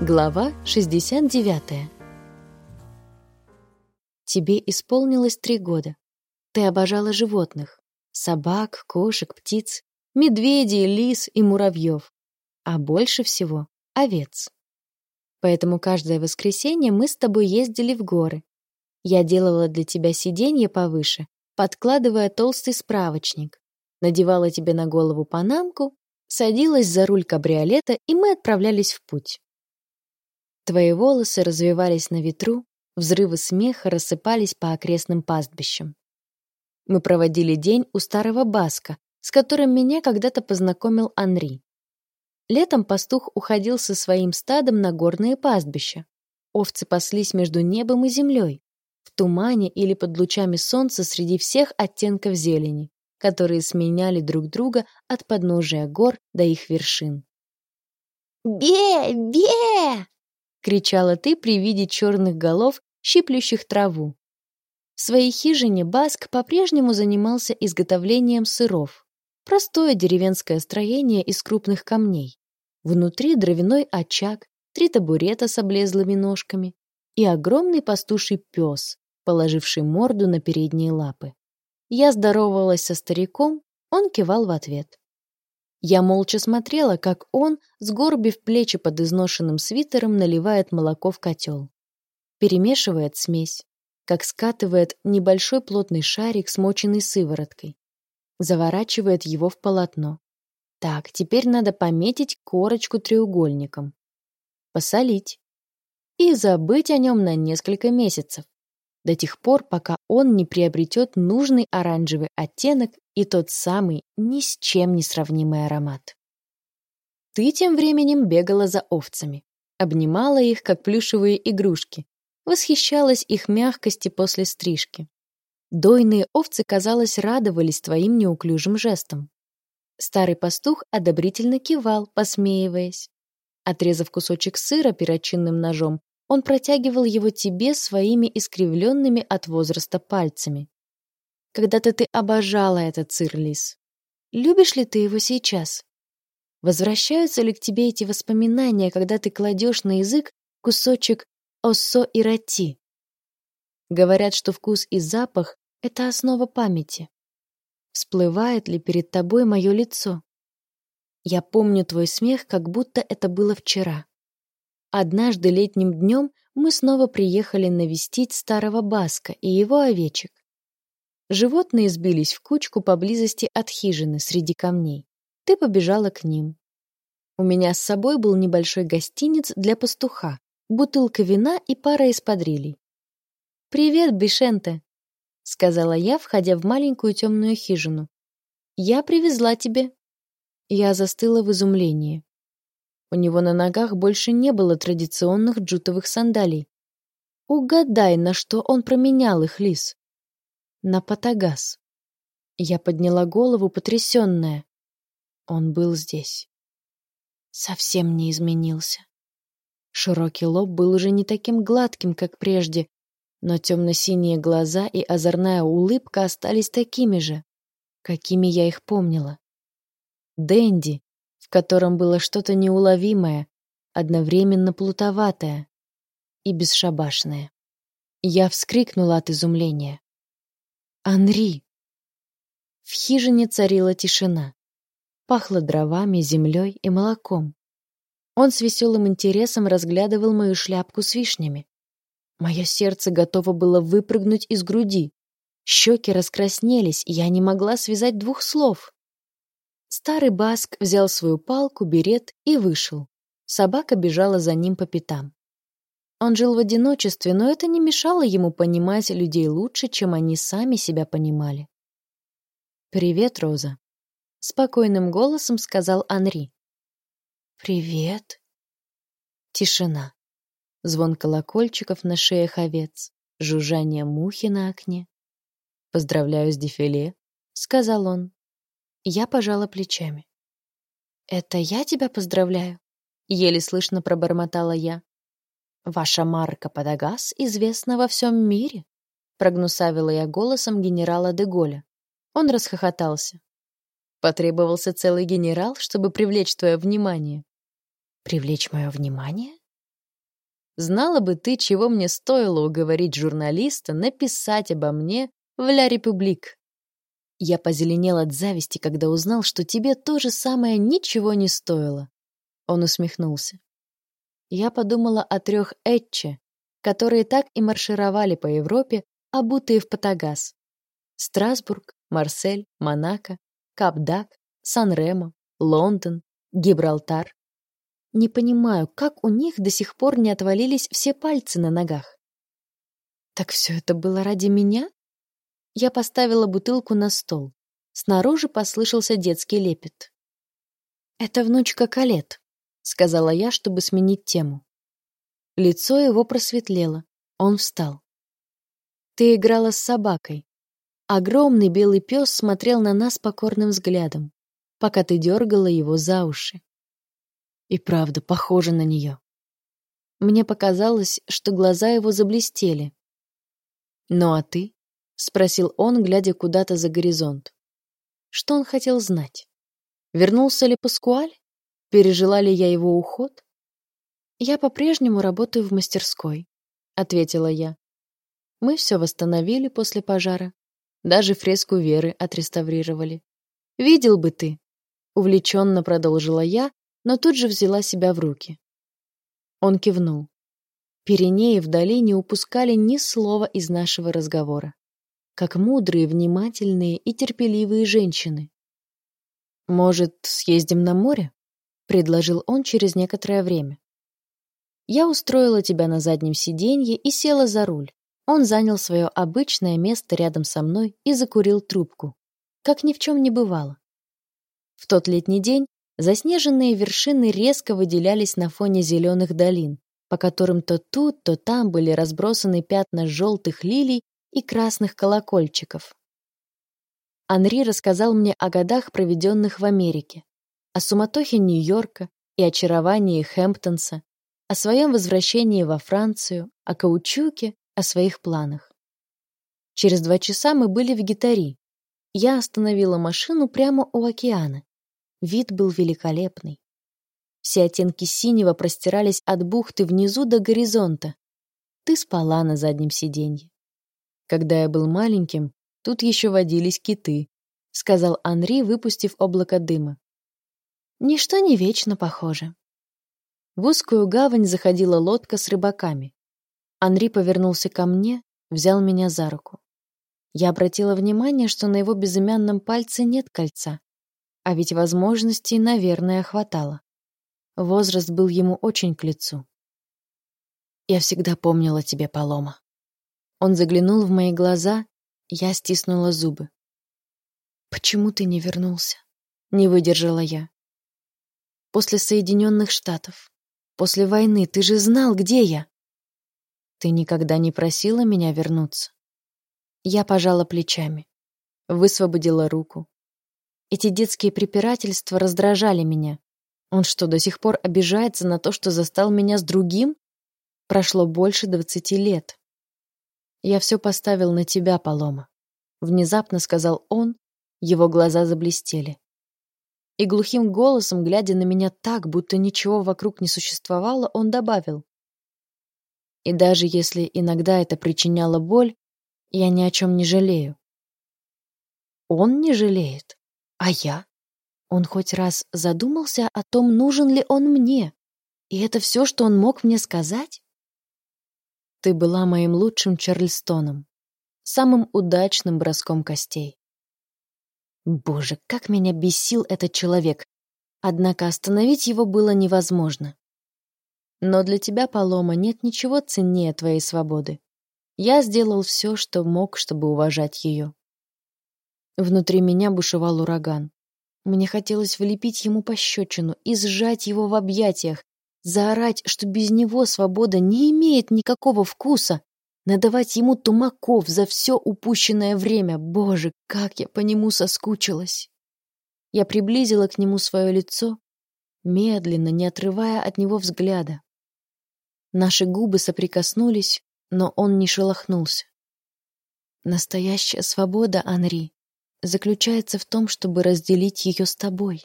Глава 69. Тебе исполнилось три года. Ты обожала животных. Собак, кошек, птиц, медведей, лис и муравьев. А больше всего — овец. Поэтому каждое воскресенье мы с тобой ездили в горы. Я делала для тебя сиденье повыше, подкладывая толстый справочник. Надевала тебе на голову панамку, садилась за руль кабриолета, и мы отправлялись в путь. Твои волосы развивались на ветру, взрывы смеха рассыпались по окрестным пастбищам. Мы проводили день у старого Баска, с которым меня когда-то познакомил Анри. Летом пастух уходил со своим стадом на горные пастбища. Овцы паслись между небом и землей, в тумане или под лучами солнца среди всех оттенков зелени, которые сменяли друг друга от подножия гор до их вершин. «Бе! Бе!» — кричала ты при виде черных голов, щиплющих траву. В своей хижине Баск по-прежнему занимался изготовлением сыров. Простое деревенское строение из крупных камней. Внутри дровяной очаг, три табурета с облезлыми ножками и огромный пастуший пес, положивший морду на передние лапы. Я здоровалась со стариком, он кивал в ответ. Я молча смотрела, как он, сгорбив плечи под изношенным свитером, наливает молоко в котел. Перемешивает смесь, как скатывает небольшой плотный шарик, смоченный сывороткой. Заворачивает его в полотно. Так, теперь надо пометить корочку треугольником. Посолить. И забыть о нем на несколько месяцев до тех пор, пока он не приобретет нужный оранжевый оттенок и тот самый ни с чем не сравнимый аромат. Ты тем временем бегала за овцами, обнимала их, как плюшевые игрушки, восхищалась их мягкости после стрижки. Дойные овцы, казалось, радовались твоим неуклюжим жестам. Старый пастух одобрительно кивал, посмеиваясь. Отрезав кусочек сыра перочинным ножом, он протягивал его тебе своими искривленными от возраста пальцами. Когда-то ты обожала этот сыр, Лис. Любишь ли ты его сейчас? Возвращаются ли к тебе эти воспоминания, когда ты кладешь на язык кусочек осо и роти? Говорят, что вкус и запах — это основа памяти. Всплывает ли перед тобой мое лицо? Я помню твой смех, как будто это было вчера. Однажды летним днем мы снова приехали навестить старого Баска и его овечек. Животные сбились в кучку поблизости от хижины среди камней. Ты побежала к ним. У меня с собой был небольшой гостиниц для пастуха, бутылка вина и пара эспадрилей. «Привет, Бишенте», — сказала я, входя в маленькую темную хижину. «Я привезла тебе». Я застыла в изумлении. У него на ногах больше не было традиционных джутовых сандалий. Угадай, на что он променял их, Лис. На потагас. Я подняла голову, потрясенная. Он был здесь. Совсем не изменился. Широкий лоб был уже не таким гладким, как прежде, но темно-синие глаза и озорная улыбка остались такими же, какими я их помнила. Дэнди, котором было что-то неуловимое, одновременно плутоватое и бесшабашное. Я вскрикнула от изумления. «Анри!» В хижине царила тишина. Пахло дровами, землей и молоком. Он с веселым интересом разглядывал мою шляпку с вишнями. Мое сердце готово было выпрыгнуть из груди. Щеки раскраснелись, и я не могла связать двух слов. Старый Баск взял свою палку, берет и вышел. Собака бежала за ним по пятам. Он жил в одиночестве, но это не мешало ему понимать людей лучше, чем они сами себя понимали. «Привет, Роза», — спокойным голосом сказал Анри. «Привет». Тишина. Звон колокольчиков на шеях овец, жужжание мухи на окне. «Поздравляю с дефиле», — сказал он. Я пожала плечами. «Это я тебя поздравляю?» — еле слышно пробормотала я. «Ваша марка Падагас известна во всем мире», — прогнусавила я голосом генерала Деголя. Он расхохотался. «Потребовался целый генерал, чтобы привлечь твое внимание». «Привлечь мое внимание?» Знала бы ты, чего мне стоило уговорить журналиста написать обо мне в «Ля Републик». Я позеленел от зависти, когда узнал, что тебе то же самое ничего не стоило. Он усмехнулся. Я подумала о трех Этче, которые так и маршировали по Европе, обутые в Патагас. Страсбург, Марсель, Монако, Капдак, Сан-Ремо, Лондон, Гибралтар. Не понимаю, как у них до сих пор не отвалились все пальцы на ногах. Так все это было ради меня? Я поставила бутылку на стол. Снаружи послышался детский лепет. «Это внучка Калет», — сказала я, чтобы сменить тему. Лицо его просветлело. Он встал. «Ты играла с собакой. Огромный белый пес смотрел на нас покорным взглядом, пока ты дергала его за уши. И правда, похоже на нее. Мне показалось, что глаза его заблестели. «Ну а ты?» — спросил он, глядя куда-то за горизонт. Что он хотел знать? Вернулся ли Паскуаль? Пережила ли я его уход? «Я по-прежнему работаю в мастерской», — ответила я. Мы все восстановили после пожара. Даже фреску Веры отреставрировали. «Видел бы ты!» — увлеченно продолжила я, но тут же взяла себя в руки. Он кивнул. Пиренеи вдали не упускали ни слова из нашего разговора. Как мудрые, внимательные и терпеливые женщины. «Может, съездим на море?» — предложил он через некоторое время. Я устроила тебя на заднем сиденье и села за руль. Он занял свое обычное место рядом со мной и закурил трубку, как ни в чем не бывало. В тот летний день Заснеженные вершины резко выделялись на фоне зеленых долин, по которым то тут, то там были разбросаны пятна желтых лилий и красных колокольчиков. Анри рассказал мне о годах, проведенных в Америке, о суматохе Нью-Йорка и очаровании Хэмптонса, о своем возвращении во Францию, о каучуке, о своих планах. Через два часа мы были в Гитари. Я остановила машину прямо у океана. Вид был великолепный. Все оттенки синего простирались от бухты внизу до горизонта. Ты спала на заднем сиденье. Когда я был маленьким, тут еще водились киты, сказал Анри, выпустив облако дыма. Ничто не вечно похоже. В узкую гавань заходила лодка с рыбаками. Анри повернулся ко мне, взял меня за руку. Я обратила внимание, что на его безымянном пальце нет кольца. А ведь возможностей, наверное, хватало. Возраст был ему очень к лицу. «Я всегда помнила тебе, Полома». Он заглянул в мои глаза, я стиснула зубы. «Почему ты не вернулся?» — не выдержала я. «После Соединенных Штатов, после войны, ты же знал, где я!» «Ты никогда не просила меня вернуться?» Я пожала плечами, высвободила руку, эти детские препирательства раздражали меня. Он что, до сих пор обижается на то, что застал меня с другим? Прошло больше двадцати лет. Я все поставил на тебя, Полома. Внезапно сказал он, его глаза заблестели. И глухим голосом, глядя на меня так, будто ничего вокруг не существовало, он добавил. И даже если иногда это причиняло боль, я ни о чем не жалею. Он не жалеет. А я? Он хоть раз задумался о том, нужен ли он мне? И это все, что он мог мне сказать? Ты была моим лучшим Чарльстоном, самым удачным броском костей. Боже, как меня бесил этот человек. Однако остановить его было невозможно. Но для тебя, Палома, нет ничего ценнее твоей свободы. Я сделал все, что мог, чтобы уважать ее. Внутри меня бушевал ураган. Мне хотелось влепить ему пощечину и сжать его в объятиях, заорать, что без него свобода не имеет никакого вкуса, надавать ему тумаков за все упущенное время. Боже, как я по нему соскучилась! Я приблизила к нему свое лицо, медленно, не отрывая от него взгляда. Наши губы соприкоснулись, но он не шелохнулся. Настоящая свобода, Анри, заключается в том, чтобы разделить ее с тобой.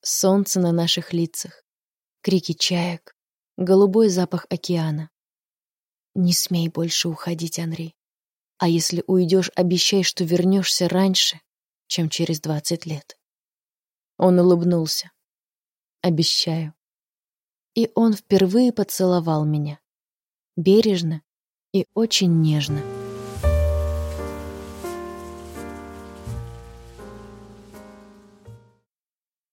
Солнце на наших лицах, крики чаек, голубой запах океана. Не смей больше уходить, Анри. А если уйдешь, обещай, что вернешься раньше, чем через двадцать лет. Он улыбнулся. Обещаю. И он впервые поцеловал меня. Бережно и очень нежно.